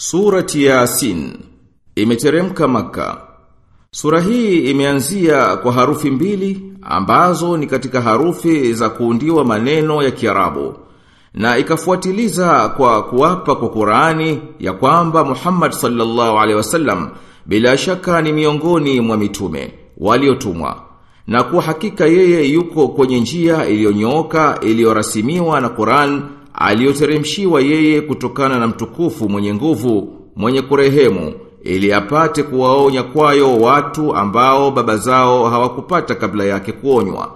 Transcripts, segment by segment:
Surati Yasin imeteremka maka. Sura hii imeanzia kwa harufi mbili ambazo ni katika harufi za kuundiwa maneno ya Kiarabu na ikafuatiliza kwa kuwapa kwa Qurani ya kwamba Muhammad sallallahu alaihi wasallam bila shaka ni miongoni mwa mitume waliotumwa na kwa hakika yeye yuko kwenye njia iliyonyooka iliyorasimiwa na Qur'an aliyoteremshiwa yeye kutokana na mtukufu mwenye nguvu mwenye kurehemu ili apate kuwaonya kwayo watu ambao baba zao hawakupata kabla yake kuonywa.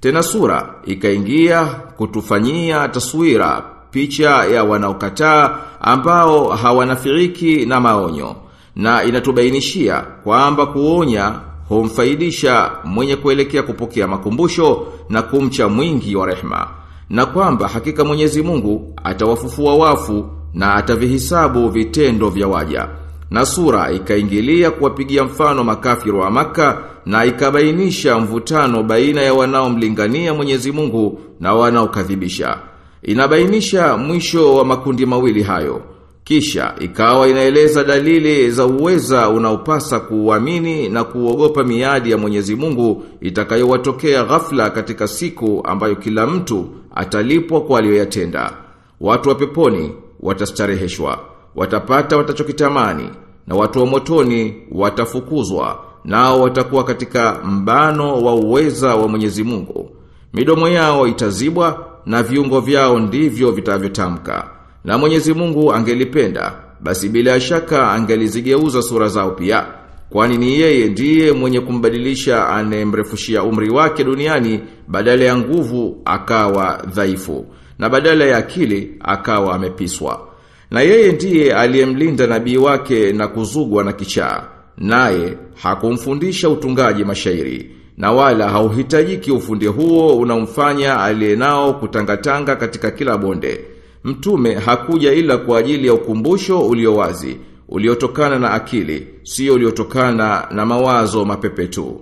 Tena sura ikaingia kutufanyia taswira picha ya wanaokataa ambao hawanafiriki na maonyo na inatubainishia kwamba kuonya humfaidisha mwenye kuelekea kupokea makumbusho na kumcha mwingi wa rehma na kwamba hakika Mwenyezi Mungu atawafufua wafu na atavihisabu vitendo vya waja. Na sura ikaingilia kuwapigia mfano makafiru wa maka na ikabainisha mvutano baina ya wanaomlingania Mwenyezi Mungu na wanaokadhibisha. Inabainisha mwisho wa makundi mawili hayo. Kisha ikawa inaeleza dalili za uweza unaopasa kuuamini na kuogopa miadi ya Mwenyezi Mungu itakayowatokea ghafla katika siku ambayo kila mtu atalipwa kwa aliyoyatenda. Watu wa peponi watastareheshwa, watapata watachokitamani na watu wa motoni watafukuzwa nao watakuwa katika mbano wa uweza wa Mwenyezi Mungu. Midomo yao itazibwa na viungo vyao ndivyo vitavyotamka. Na Mwenyezi Mungu angelipenda, basi bila shaka angelizigeuza sura zao pia. Kwani ni yeye ndiye mwenye kumbadilisha anemrefushia umri wake duniani badala ya nguvu akawa dhaifu na badala ya akili akawa amepiswa. Na yeye ndiye aliyemlinda nabii wake na kuzugwa na kichaa. Naye hakumfundisha utungaji mashairi na wala hauhitajiki ufundi huo unamfanya aliyenao kutangatanga katika kila bonde. Mtume hakuja ila kwa ajili ya ukumbusho uliowazi, uliotokana na akili, sio uliotokana na mawazo mapepe tu.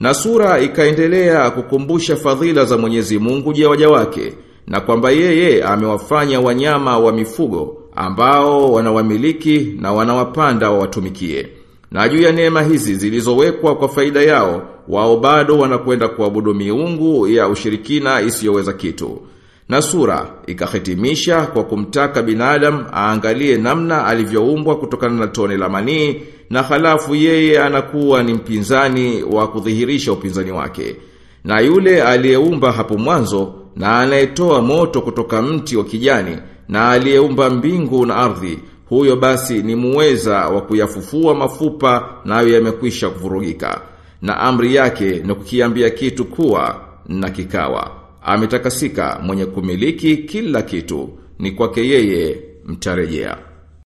Na sura ikaendelea kukumbusha fadhila za Mwenyezi Mungu juu waja wake na kwamba yeye amewafanya wanyama wa mifugo ambao wanawamiliki na wanawapanda wawatumikie. Na juu ya neema hizi zilizowekwa kwa faida yao, wao bado wanakwenda kuabudu miungu ya ushirikina isiyoweza kitu. Na sura ikahitimisha kwa kumtaka binadam aangalie namna alivyoumbwa kutokana na tone la manii na halafu yeye anakuwa ni mpinzani wa kudhihirisha upinzani wake. Na yule aliyeumba hapo mwanzo na anayetoa moto kutoka mti wa kijani na aliyeumba mbingu na ardhi huyo basi ni muweza wa kuyafufua mafupa nayo yamekwisha kuvurugika na amri yake ni kukiambia kitu kuwa na kikawa ametakasika mwenye kumiliki kila kitu. Ni kwake yeye mtarejea.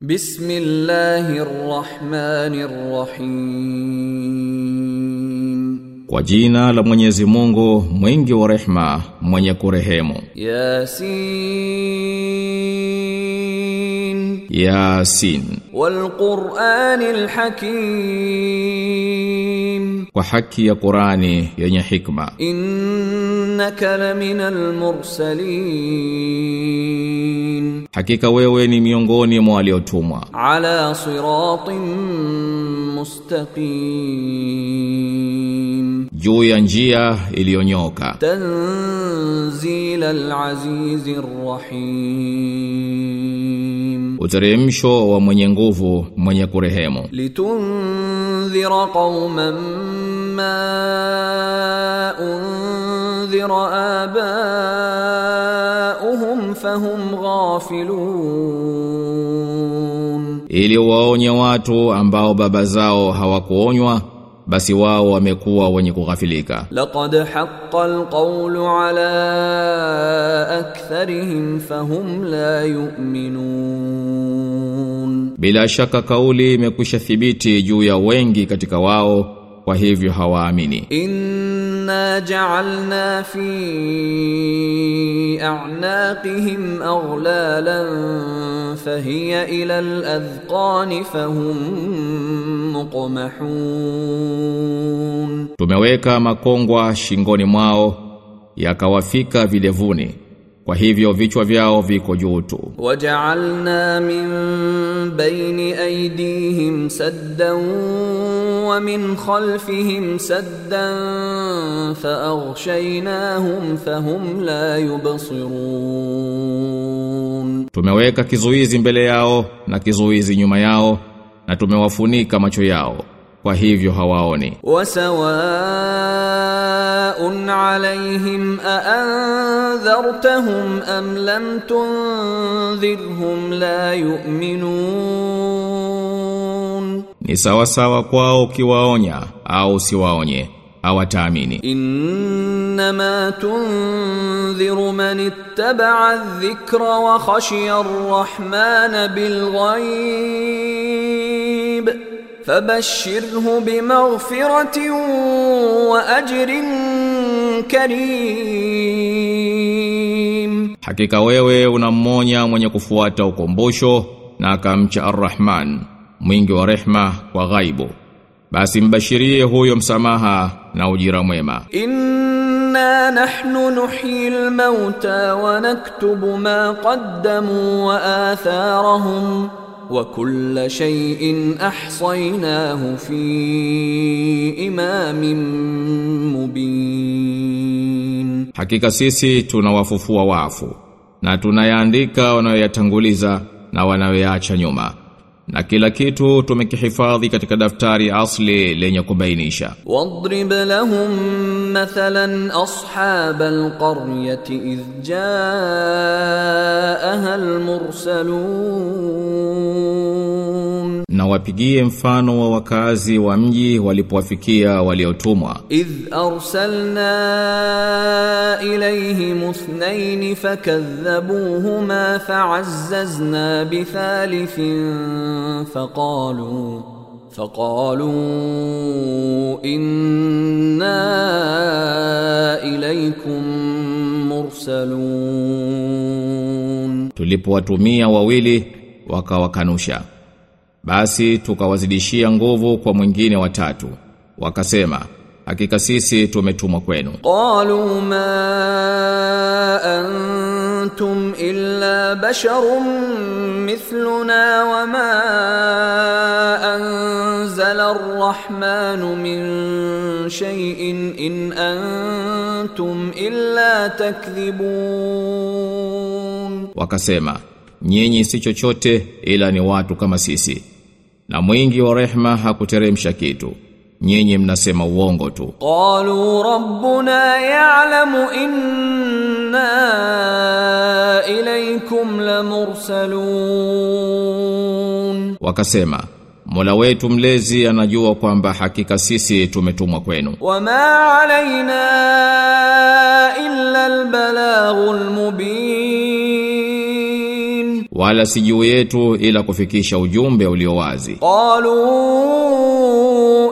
Bismillahirrahmanirrahim. Kwa jina la Mwenyezi Mungu mwingi wa rehma mwenye kurehemu. Yasin. Yasin. Wal Qur'anil Hakim Kwa haki ya Qurani yenye hikma. Innaka laminal mursalin. Hakika wewe ni miongoni mwa waliotumwa. Ala siratin mustaqim juu ya njia iliyonyoka. Tanzilal azizir rahim uteremsho wa mwenye nguvu mwenye kurehemu. Litunzira qauman ma unzira abauhum fahum ghafilun ili waonye watu ambao baba zao hawakuonywa basi wao wamekuwa wenye kughafilika. Laqad haqqa alqawlu ala aktharihim fahum la yu'minun. Bila shaka kauli imekwisha thibiti juu ya wengi katika wao kwa hivyo hawaamini inna ja'alna fi a'naqihim aghlalan fahiya ila al-adhqani fahum tumeweka makongwa shingoni mwao yakawafika vilevuni kwa hivyo vichwa vyao viko juu tu. Waja'alna min baini aidihim saddan wa min khalfihim saddan faaghshaynahum fahum la yubsirun, tumeweka kizuizi mbele yao na kizuizi nyuma yao na tumewafunika macho yao kwa hivyo hawaoni وسواء عليهم أأنذرتهم أم لم تنذرهم لا يؤمنون ni sawa sawa kwao ukiwaonya au siwaonye hawataamini إنما تنذر من اتبع الذكر وخشي الرحمن fabashshirhu bimaghfiratin wa ajrin karim, hakika wewe unammonya mwenye kufuata ukombosho na akamcha Ar-Rahman mwingi wa rehma kwa ghaibu, basi mbashirie huyo msamaha na ujira mwema. Inna nahnu nuhyil mauta wa naktubu ma qaddamu wa atharahum wa kulla shay'in ahsaynahu fi imamin mubin, hakika sisi tunawafufua wafu na tunayaandika wanayoyatanguliza na wanayoyaacha nyuma. na kila kitu tumekihifadhi katika daftari asli lenye kubainisha wadrib lahum mathalan ashabal qaryati idh jaa ahal mursalun na wapigie mfano wa wakazi wa mji walipowafikia waliotumwa. Idh arsalna ilayhim ithnayn fakadhabuhuma fa'azzazna bithalithin faqalu faqalu inna ilaykum mursalun. Tulipowatumia wawili wakawakanusha. Basi tukawazidishia nguvu kwa mwingine watatu. Wakasema, hakika sisi tumetumwa kwenu. Qalu ma antum illa basharun mithluna wama anzala arrahmanu min shay'in in antum illa takdhibun. Wakasema, nyinyi si chochote ila ni watu kama sisi. Na mwingi wa rehma hakuteremsha kitu. Nyinyi mnasema uongo tu. Qalu rabbuna ya'lamu inna ilaykum lamursalun. Wakasema Mola wetu mlezi anajua kwamba hakika sisi tumetumwa kwenu. Wama alaina wala si juu yetu ila kufikisha ujumbe ulio wazi. Qalu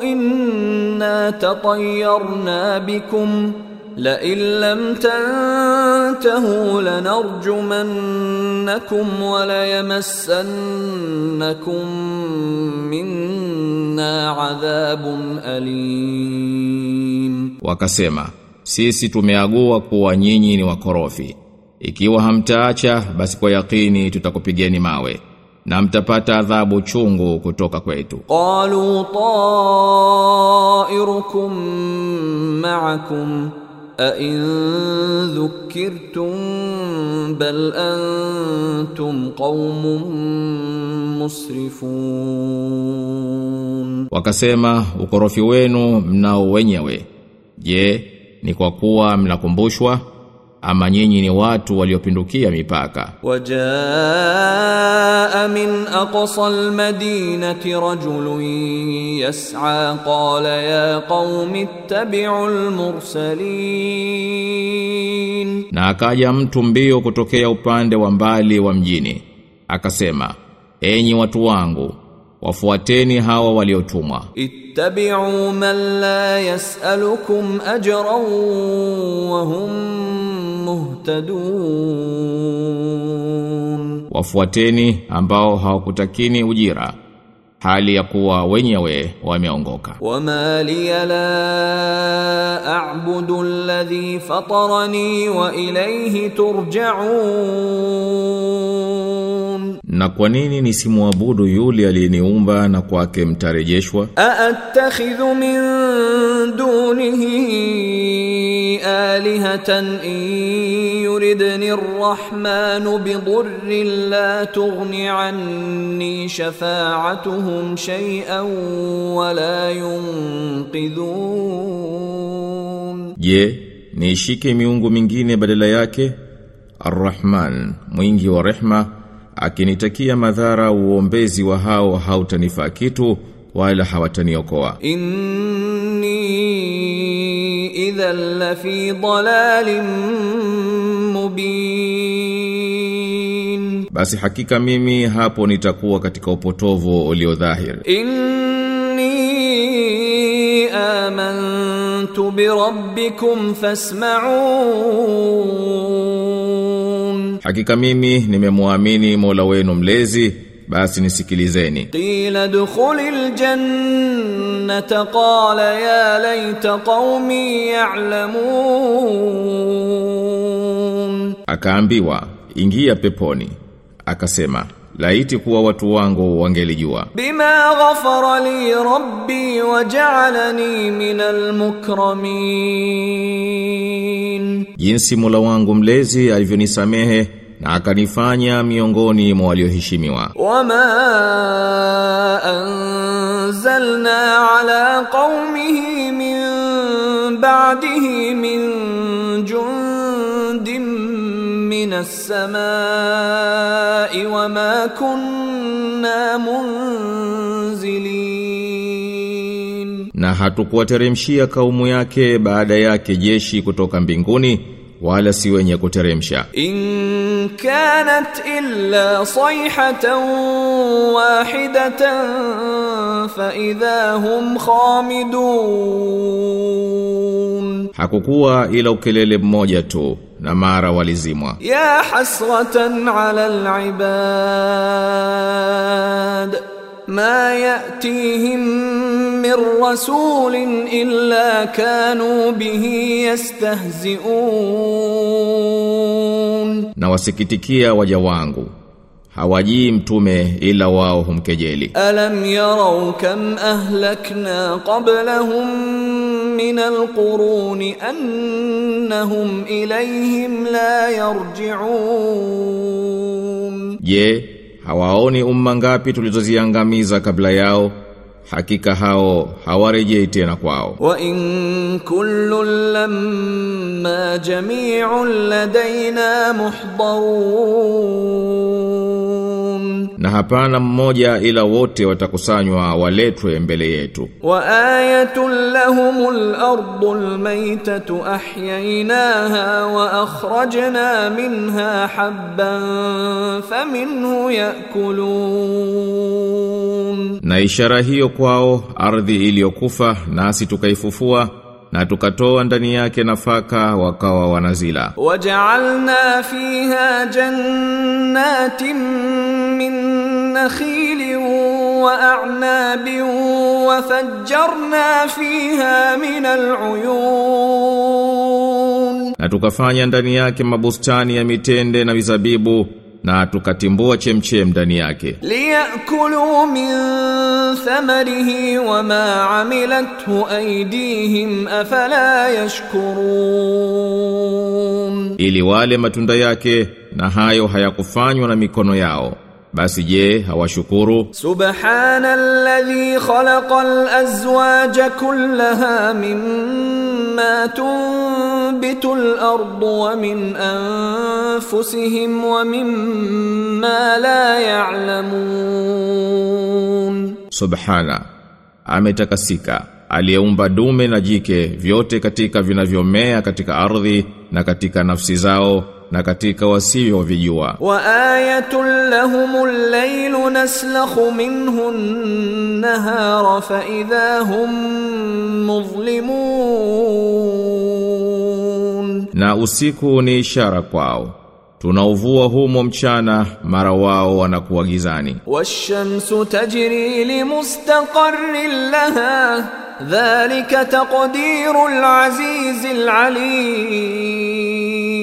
inna tatayyarna bikum la in lam tantahu lanarjumannakum wa la yamassannakum minna adhabun alim, wakasema sisi tumeagua kuwa nyinyi ni wakorofi ikiwa hamtaacha basi kwa yakini tutakupigeni mawe na mtapata adhabu chungu kutoka kwetu. Qalu ta'irukum ma'akum a bal antum qaumun musrifun, wakasema ukorofi wenu mnao wenyewe. Je, ni kwa kuwa mnakumbushwa? ama nyinyi ni watu waliopindukia mipaka. Wajaa min aqsa almadinati rajulun yas'a qala ya qaumi ittabi'u almursalin, na akaja mtu mbio kutokea upande wa mbali wa mjini akasema, enyi watu wangu wafuateni hawa waliotumwa. Ittabi'u man la yas'alukum ajran wa hum muhtadun. Wafuateni ambao hawakutakini ujira hali ya kuwa wenyewe wameongoka. Wama li la a'budu alladhi fatarani wa ilayhi turja'un. Na kwa nini nisimuabudu yule aliyeniumba na kwake mtarejeshwa? Aattakhidhu min dunihi alihatan in يردني الرحمن بضر لا تغن عني شفاعتهم شيئا ولا ينقذون je niishike miungu mingine badala yake arrahman mwingi wa rehma akinitakia madhara uombezi wa hao hautanifaa kitu wala hawataniokoa إني إذا لفي ضلال mubin. Basi hakika mimi hapo nitakuwa katika upotovu ulio dhahir Inni amantu bi rabbikum fasma'un. Hakika mimi nimemwamini Mola wenu mlezi basi nisikilizeni. Qila dukhulil jannata qala ya layta qaumi ya'lamun akaambiwa ingia peponi. Akasema laiti kuwa watu wangu wangelijua. Bima ghafara li rabbi wa waja'alani minal mukramin jinsi mula wangu mlezi alivyonisamehe na akanifanya miongoni mwa walioheshimiwa. Wama anzalna ala qaumihi min ba'dihi min jundin minas samai wama kunna munzilin, na hatukuwateremshia kaumu yake baada yake jeshi kutoka mbinguni wala si wenye kuteremsha. In kanat illa sayhatan wahidatan fa idha hum khamidun. Hakukuwa ila ukelele mmoja tu na mara walizimwa. Ya hasratan ala alibad. ما يأتيهم من رسول إلا كانوا به يستهزئون na wasikitikia waja wangu hawajii mtume ila wao humkejeli ألم يروا كم أهلكنا قبلهم من القرون أنهم إليهم لا يرجعون je hawaoni umma ngapi tulizoziangamiza kabla yao. Hakika hao hawarejei tena kwao. Wa in kullu lamma jami'un ladaina muhdarun na hapana mmoja ila wote watakusanywa waletwe mbele yetu. Wa ayatul lahumul ardul maytatu ahyaynaha wa akhrajna minha habban faminhu yakulun, na ishara hiyo kwao ardhi iliyokufa nasi tukaifufua na tukatoa ndani yake nafaka wakawa wanazila. Waja'alna fiha jannatin من نخيل وأعناب وفجرنا فيها من العيون na tukafanya ndani yake mabustani ya mitende na mizabibu na tukatimbua chemchem ndani yake ليأكلوا من ثمره وما عملته أيديهم أفلا يشكرون ili wale matunda yake na hayo hayakufanywa na mikono yao basi je hawashukuru? Subhanalladhi khalaqal azwaja kullaha mimma tunbitu al-ardu wa min anfusihim wa mimma la ya'lamun. Subhana ametakasika aliyeumba dume na jike vyote katika vinavyomea katika ardhi na katika nafsi zao na katika wasivyo vijua wa ayatul lahumul laylu naslakhu minhu nahara fa idha hum mudhlimun na usiku ni ishara kwao. Tunauvua humo mchana mara wao wanakuwa gizani. Washamsu tajri limustaqarrin laha dhalika taqdirul azizil alim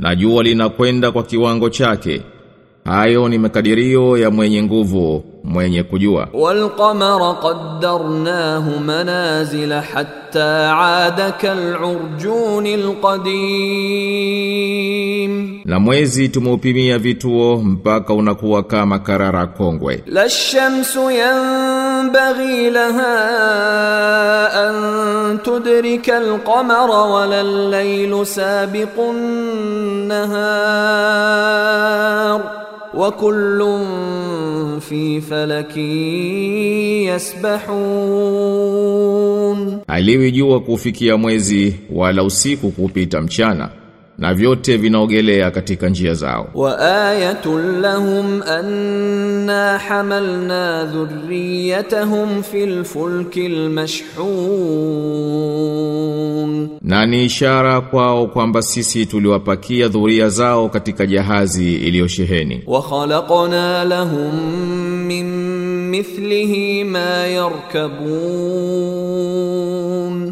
na jua linakwenda kwa kiwango chake. Hayo ni makadirio ya mwenye nguvu mwenye kujua. Wal qamara qaddarnahu manazila hatta aada kal'urjunil qadim, na mwezi tumeupimia vituo mpaka unakuwa kama karara kongwe. La shamsu yanbaghi laha an tudrika al-qamara wala al-laylu sabiqun nahar wa kullun fi falaki yasbahun, aliwijua kufikia mwezi wala usiku kupita mchana na vyote vinaogelea katika njia zao. Wa ayatul lahum anna hamalna dhurriyatahum fil fulkil mashhun, na ni ishara kwao kwamba sisi tuliwapakia dhuria zao katika jahazi iliyosheheni. Wa khalaqna lahum min mithlihi ma yarkabun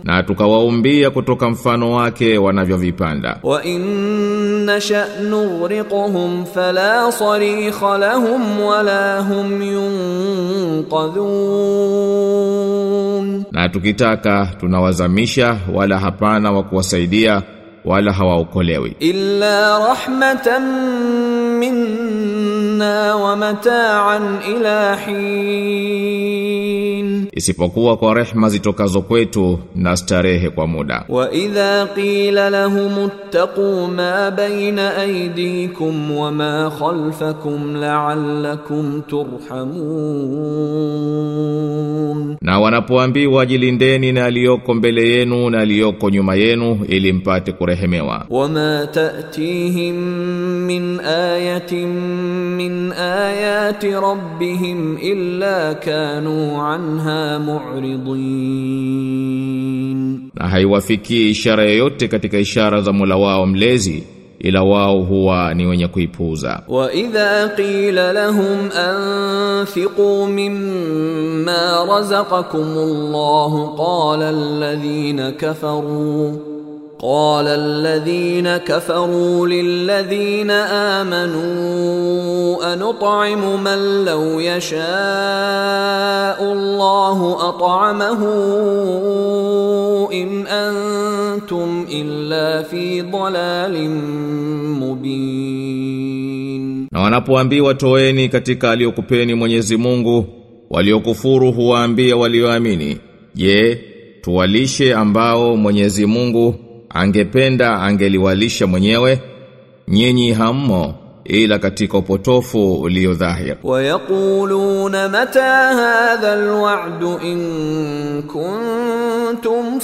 na tukawaumbia kutoka mfano wake wanavyovipanda. Wa inna sha'nurqihum fala sarikha lahum wala hum yunqadhun. Na tukitaka tunawazamisha wala hapana wa kuwasaidia wala hawaokolewi. Illa rahmatan minna wa mataan ila hin isipokuwa kwa rehma zitokazo kwetu na starehe kwa muda. Wa idha qila lahum ittaqu ma baina aydikum wa ma khalfakum la'allakum turhamun. Na wanapoambiwa jilindeni na aliyoko mbele yenu na aliyoko nyuma yenu ili mpate kurehemewa. Wa ma ta'tihim min ayatin min ayati rabbihim illa kanu anha عنها معرضين na haiwafikii ishara yoyote katika ishara za Mola wao mlezi ila wao huwa ni wenye kuipuuza وإذا قيل لهم أنفقوا مما رزقكم الله قال الذين كفروا قال الذين كفروا للذين آمنوا أنطعم من لو يشاء الله أطعمه إن أنتم إلا في ضلال مبين na wanapoambiwa toeni katika aliyokupeni Mwenyezi Mungu waliokufuru huwaambia walioamini je tuwalishe ambao Mwenyezi Mungu angependa angeliwalisha mwenyewe nyinyi hammo ila katika upotofu ulio dhahir wayaquluna mata hadha alwa'd in kuntum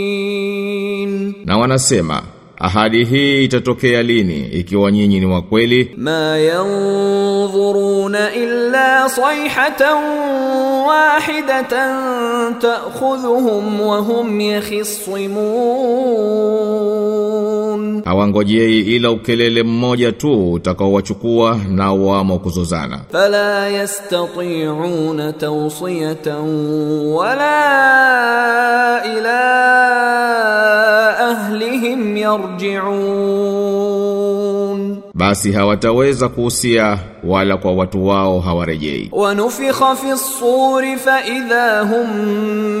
sadiqin. Na wanasema Ahadi hii itatokea lini ikiwa nyinyi ni wa kweli? Ma yanzuruna illa sayhatan wahidatan ta'khudhuhum wa hum yakhisimun. Hawangojei ila ukelele mmoja tu utakaowachukua na wamo kuzozana. Fala yastati'una tawsiyatan wala ila أهلهم يرجعون. بس هواتاweza kuusia wala kwa watu wao hawarejei. ونفخ في الصور فإذا هم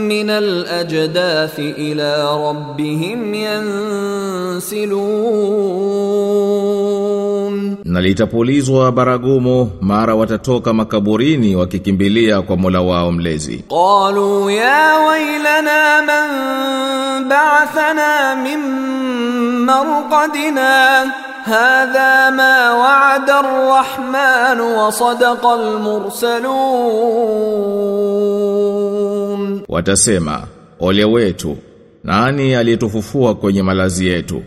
من الأجداث إلى ربهم ينسلون. na litapulizwa baragumu mara watatoka makaburini wakikimbilia kwa Mola wao mlezi. Qalu ya wailana man ba'athana min marqadina hadha ma wa'ada ar-rahman wa sadaqa al-mursalun. Watasema ole wetu nani aliyetufufua kwenye malazi yetu?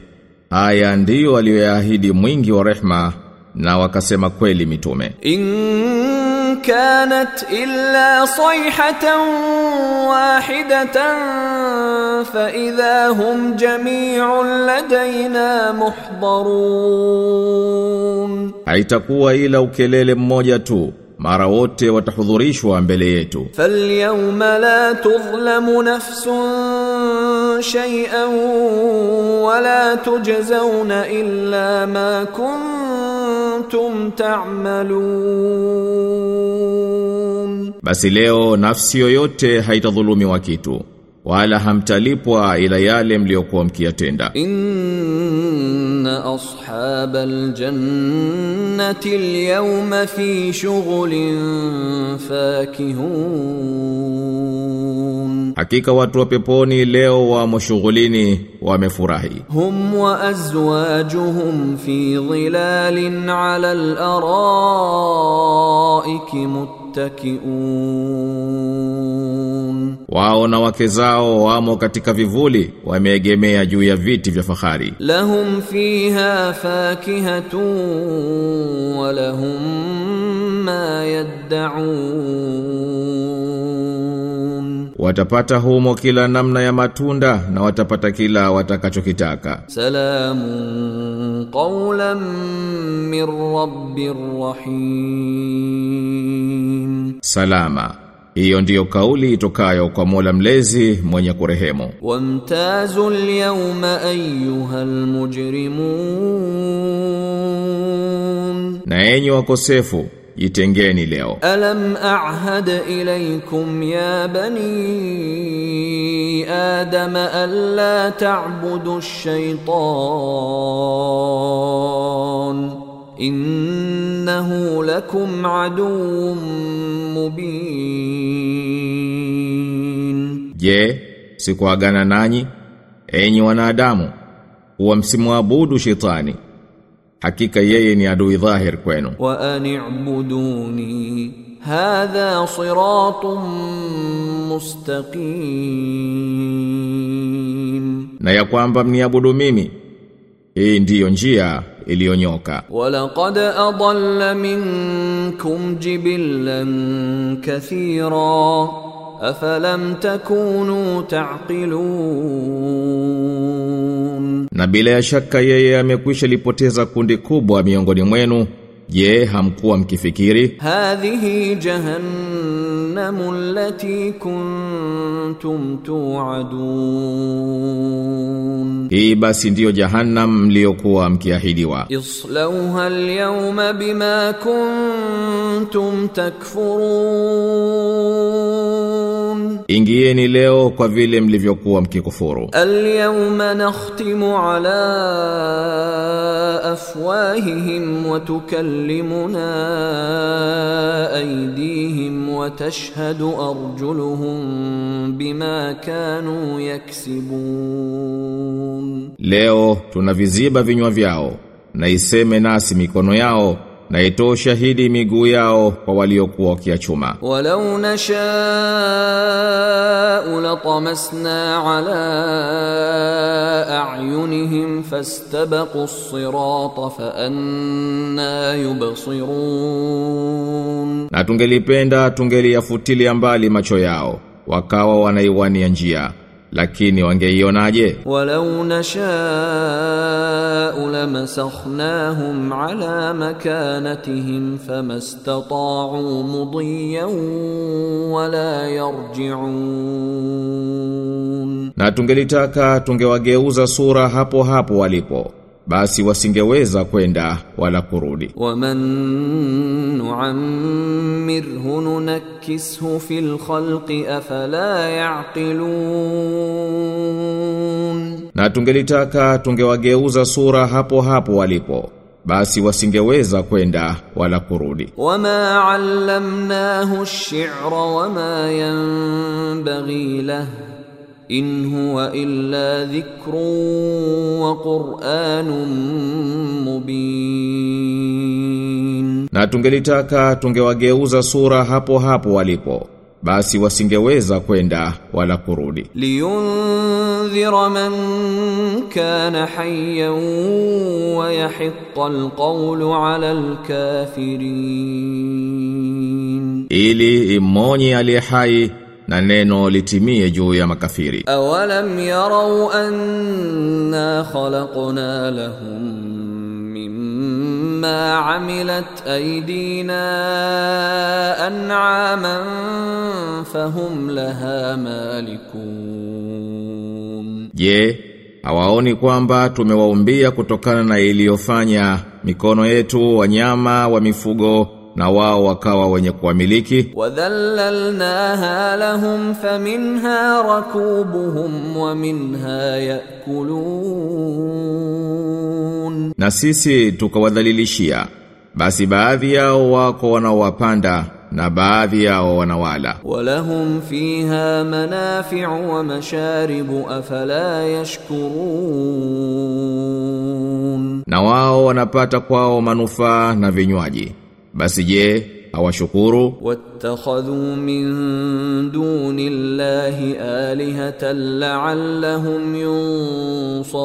Haya ndiyo aliyoyaahidi mwingi wa rehma na wakasema kweli mitume. In kanat illa sayhatan wahidatan fa idha hum jami'un ladaina muhdharun Haitakuwa ila ukelele mmoja tu mara wote watahudhurishwa mbele yetu. fal yawma la tudhlamu nafsun شيئا ولا تجزون إلا ما كنتم تعملون Basi leo nafsi yoyote haitadhulumiwa kitu, wala hamtalipwa ila yale mliokuwa mkiyatenda. أصحاب الجنة اليوم في شغل فاكهون حقيقة watu wa peponi leo wa هم وأزواجهم في ظلال على الأرائك متقين muttakiun. Wao na wake zao wamo katika vivuli wameegemea juu ya viti vya fahari. Lahum fiha fakihatun wa lahum ma yad'un watapata humo kila namna ya matunda na watapata kila watakachokitaka. Salamun قولا من رب رحيم Salama. Hiyo ndiyo kauli itokayo kwa Mola mlezi mwenye kurehemu. وامتازوا اليوم أيها المجرمون Na enyi wakosefu, jitengeni leo. Alam a'had ilaykum ya bani Adam alla ta'budu ash-shaytan innahu lakum aduwwun mubin. Je, sikuagana nanyi enyi wanadamu, huwa msimuabudu shetani hakika yeye ni adui dhahir kwenu. Wa anibuduni hadha siratun mustaqim. Na ya kwamba mniabudu mimi hii ndiyo njia iliyonyoka. Walaqad adalla minkum jibillan kathira afalam takunu taqilun na bila ya shaka yeye amekwisha lipoteza kundi kubwa miongoni mwenu. Je hamkuwa mkifikiri? Hadhihi jahannam. جهنم التي كنتم توعدون hii basi ndiyo jahannam mliokuwa mkiahidiwa اصلوها اليوم بما كنتم تكفرون ingieni leo kwa vile mlivyokuwa mkikufuru اليوم نختم على افواههم وتكلمنا ايديهم وتشهد ارجلهم بما كانوا يكسبون Leo tunaviziba vinywa vyao na iseme nasi mikono yao na ito shahidi miguu yao kwa waliokuwa wakiachuma. Walau nashau latamasna ala a'yunihim fastabaqu as-sirata fa anna yubsirun. Na tungelipenda tungeliyafutilia mbali macho yao wakawa wanaiwania njia lakini wangeionaje? walau nashaa lamasakhnahum ala makanatihim famastata'u mudiyan wala yarji'un, na tungelitaka tungewageuza sura hapo hapo walipo basi wasingeweza kwenda wala kurudi. Waman nuammirhu nunakkishu fil khalqi afala yaqilun, na tungelitaka tungewageuza sura hapo hapo walipo basi wasingeweza kwenda wala kurudi. Wama allamnahu ash-shi'ra wama yanbaghi lahu in huwa illa dhikrun wa Qur'anun mubin, na tungelitaka tungewageuza sura hapo hapo walipo basi wasingeweza kwenda wala kurudi. Liyundhira man kana hayyan wa yahiqqa alqawlu ala alkafirin, ili imoni alihai hai na neno litimie juu ya makafiri. Awalam yarau anna khalaqna lahum mimma amilat aydina an'aman fahum laha malikun. Je hawaoni kwamba tumewaumbia kutokana na iliyofanya mikono yetu wanyama wa mifugo na wao wakawa wenye kuamiliki wadhallalnaha lahum faminha rakubuhum wa minha yakulun. Na sisi tukawadhalilishia. Basi baadhi yao wako wanaowapanda na baadhi yao wanawala. Walahum fiha manafi'u wa masharibu afala yashkurun. Na wao wanapata kwao manufaa na vinywaji basi je hawashukuru? Wattakhadhu min dunillahi alihatan la'allahum yunsarun.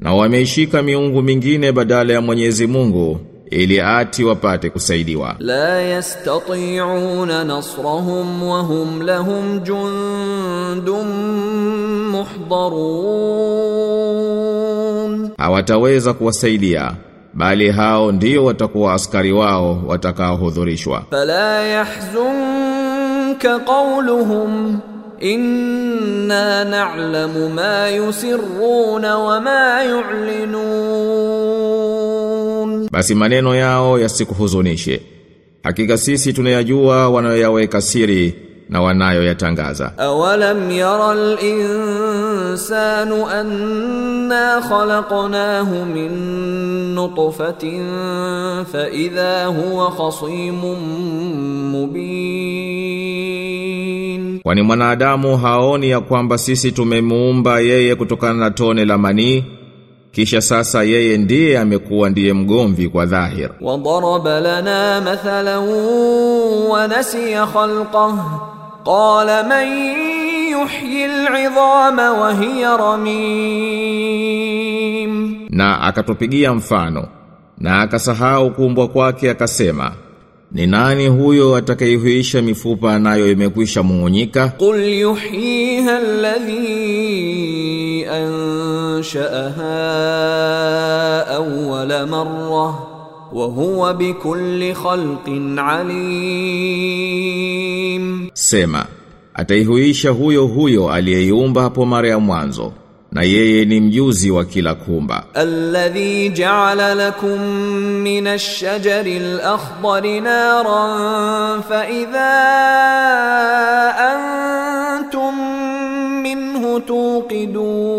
Na wameishika miungu mingine badala ya Mwenyezi Mungu ili ati wapate kusaidiwa. La yastati'una nasrahum wa hum lahum jundum muhdharun, hawataweza kuwasaidia bali hao ndio watakuwa askari wao watakaohudhurishwa. Fala yahzunka qawluhum inna na'lamu ma yusirruna wa ma yu'linun. Basi maneno yao yasikuhuzunishe. Hakika sisi tunayajua wanayoyaweka siri na wanayoyatangaza. Awalam yara al الإنسان أنا خلقناه من نطفة فإذا هو خصيم مبين kwani mwanadamu haoni ya kwamba sisi tumemuumba yeye kutokana na tone la manii kisha sasa yeye ndiye amekuwa ndiye mgomvi kwa dhahir وضرب لنا مثلا ونسي خلقه قال yuhyi al'idhama wa hiya ramim, na akatupigia mfano na akasahau kuumbwa kwake akasema ni nani huyo atakayehuisha mifupa nayo imekwisha mungunyika Qul yuhyiha alladhi ansha'aha awwala marra wa huwa bikulli khalqin alim, sema ataihuisha huyo huyo aliyeiumba hapo mara ya mwanzo na yeye ni mjuzi wa kila kumba. Alladhi ja'ala lakum min ash-shajari al-akhdar naran fa idha antum minhu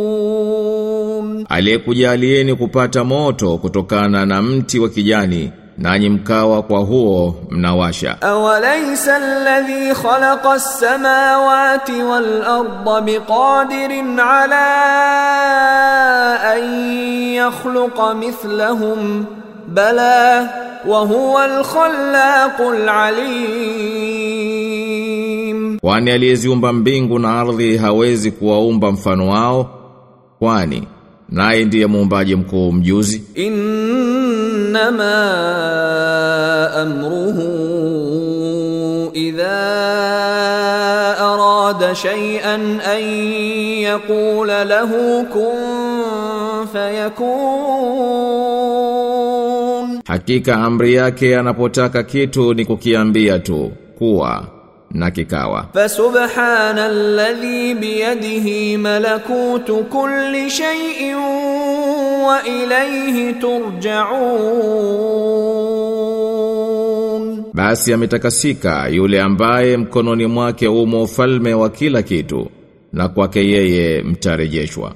tuqidun. Aliyekujalieni kupata moto kutokana na mti wa kijani nanyi mkawa kwa huo mnawasha. Awalaysa alladhi khalaqa as-samawati wal-ardha biqadirin ala an yakhluqa mithlahum bala wa huwa al-khallaqul alim. Kwani aliyeziumba mbingu na ardhi hawezi kuwaumba mfano wao? Kwani naye ndiye muumbaji mkuu mjuzi? In إنما أمره إذا أراد شيئا أن يقول له كن فيكون. hakika amri yake anapotaka kitu ni kukiambia tu kuwa na kikawa. فسبحان الذي بيده ملكوت كل wa ilayhi turjaun. Basi ametakasika yule ambaye mkononi mwake umo ufalme wa kila kitu na kwake yeye mtarejeshwa.